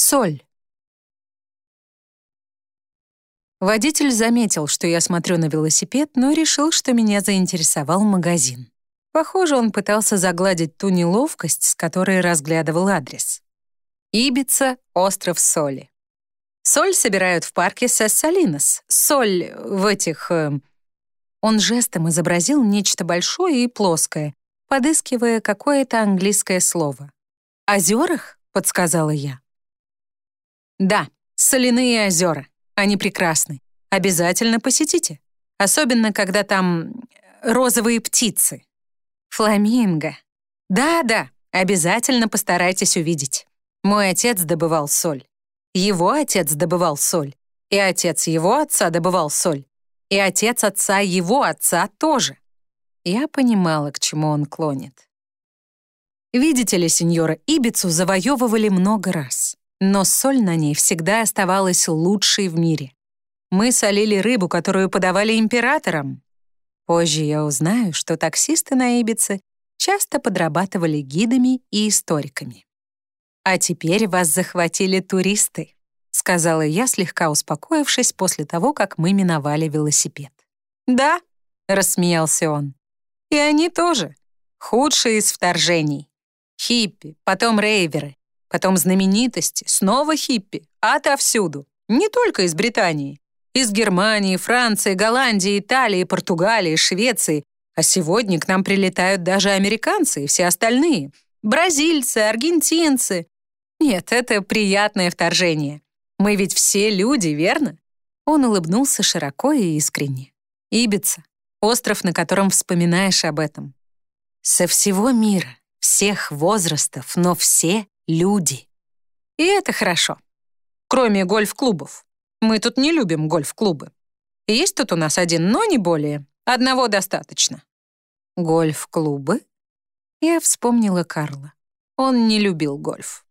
Соль. Водитель заметил, что я смотрю на велосипед, но решил, что меня заинтересовал магазин. Похоже, он пытался загладить ту неловкость, с которой разглядывал адрес. Ибица, остров Соли. Соль собирают в парке Сессалинос. Соль в этих... Э... Он жестом изобразил нечто большое и плоское, подыскивая какое-то английское слово. «Озерах?» — подсказала я. Да, соляные озера. Они прекрасны. Обязательно посетите. Особенно, когда там розовые птицы. Фламинго. Да-да, обязательно постарайтесь увидеть. Мой отец добывал соль. Его отец добывал соль. И отец его отца добывал соль. И отец отца его отца тоже. Я понимала, к чему он клонит. Видите ли, сеньора, Ибицу завоевывали много раз но соль на ней всегда оставалась лучшей в мире. Мы солили рыбу, которую подавали императорам. Позже я узнаю, что таксисты на Ибице часто подрабатывали гидами и историками. «А теперь вас захватили туристы», — сказала я, слегка успокоившись после того, как мы миновали велосипед. «Да», — рассмеялся он. «И они тоже. Худшие из вторжений. Хиппи, потом рейверы, потом знаменитости, снова хиппи, отовсюду, не только из Британии. Из Германии, Франции, Голландии, Италии, Португалии, Швеции. А сегодня к нам прилетают даже американцы и все остальные. Бразильцы, аргентинцы. Нет, это приятное вторжение. Мы ведь все люди, верно? Он улыбнулся широко и искренне. Ибица — остров, на котором вспоминаешь об этом. Со всего мира, всех возрастов, но все люди. И это хорошо. Кроме гольф-клубов. Мы тут не любим гольф-клубы. Есть тут у нас один, но не более. Одного достаточно. Гольф-клубы? Я вспомнила Карла. Он не любил гольф.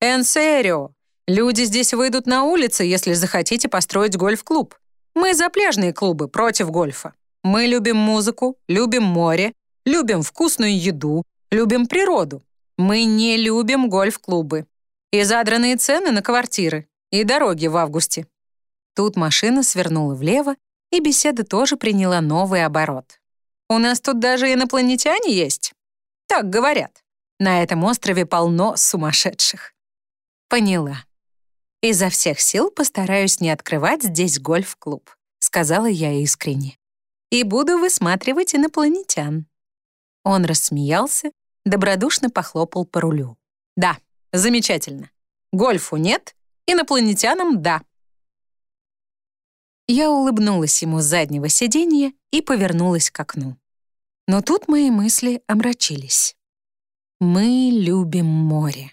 «Энсерио! Люди здесь выйдут на улицы, если захотите построить гольф-клуб. Мы за пляжные клубы против гольфа. Мы любим музыку, любим море, любим вкусную еду, любим природу. Мы не любим гольф-клубы. И задранные цены на квартиры, и дороги в августе. Тут машина свернула влево, и беседа тоже приняла новый оборот. «У нас тут даже инопланетяне есть?» «Так говорят. На этом острове полно сумасшедших». «Поняла. Изо всех сил постараюсь не открывать здесь гольф-клуб», сказала я искренне. «И буду высматривать инопланетян». Он рассмеялся добродушно похлопал по рулю. «Да, замечательно. Гольфу нет, инопланетянам — да». Я улыбнулась ему с заднего сиденья и повернулась к окну. Но тут мои мысли омрачились. «Мы любим море».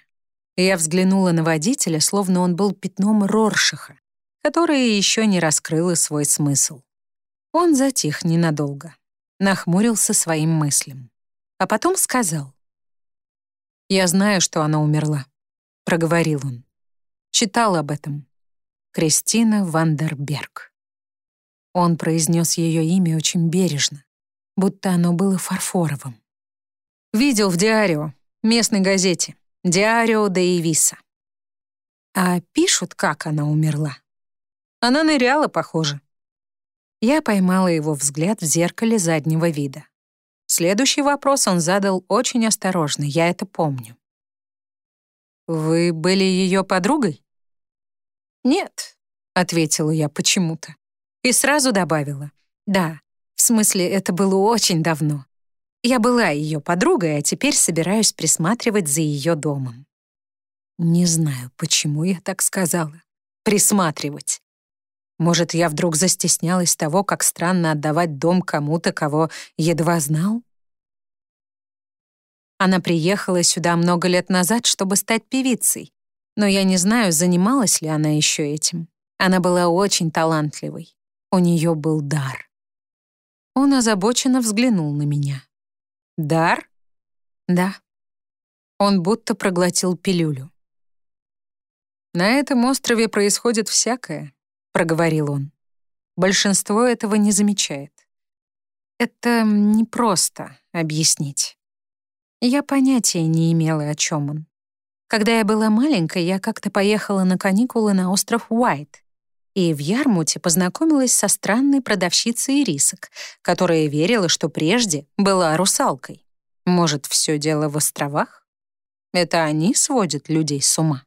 Я взглянула на водителя, словно он был пятном Роршаха, которое еще не раскрыло свой смысл. Он затих ненадолго, нахмурился своим мыслям, а потом сказал. «Я знаю, что она умерла», — проговорил он. Читал об этом. Кристина Вандерберг. Он произнес ее имя очень бережно, будто оно было фарфоровым. Видел в Диарио, местной газете, Диарио де Ивиса. А пишут, как она умерла. Она ныряла, похоже. Я поймала его взгляд в зеркале заднего вида. Следующий вопрос он задал очень осторожно, я это помню. «Вы были ее подругой?» «Нет», — ответила я почему-то. И сразу добавила. «Да, в смысле, это было очень давно. Я была ее подругой, а теперь собираюсь присматривать за ее домом». Не знаю, почему я так сказала. Присматривать. Может, я вдруг застеснялась того, как странно отдавать дом кому-то, кого едва знал? Она приехала сюда много лет назад, чтобы стать певицей, но я не знаю, занималась ли она еще этим. Она была очень талантливой. У нее был дар. Он озабоченно взглянул на меня. «Дар?» «Да». Он будто проглотил пилюлю. «На этом острове происходит всякое», проговорил он. Большинство этого не замечает. Это непросто объяснить. Я понятия не имела, о чем он. Когда я была маленькой, я как-то поехала на каникулы на остров Уайт, и в Ярмуте познакомилась со странной продавщицей рисок, которая верила, что прежде была русалкой. Может, все дело в островах? Это они сводят людей с ума?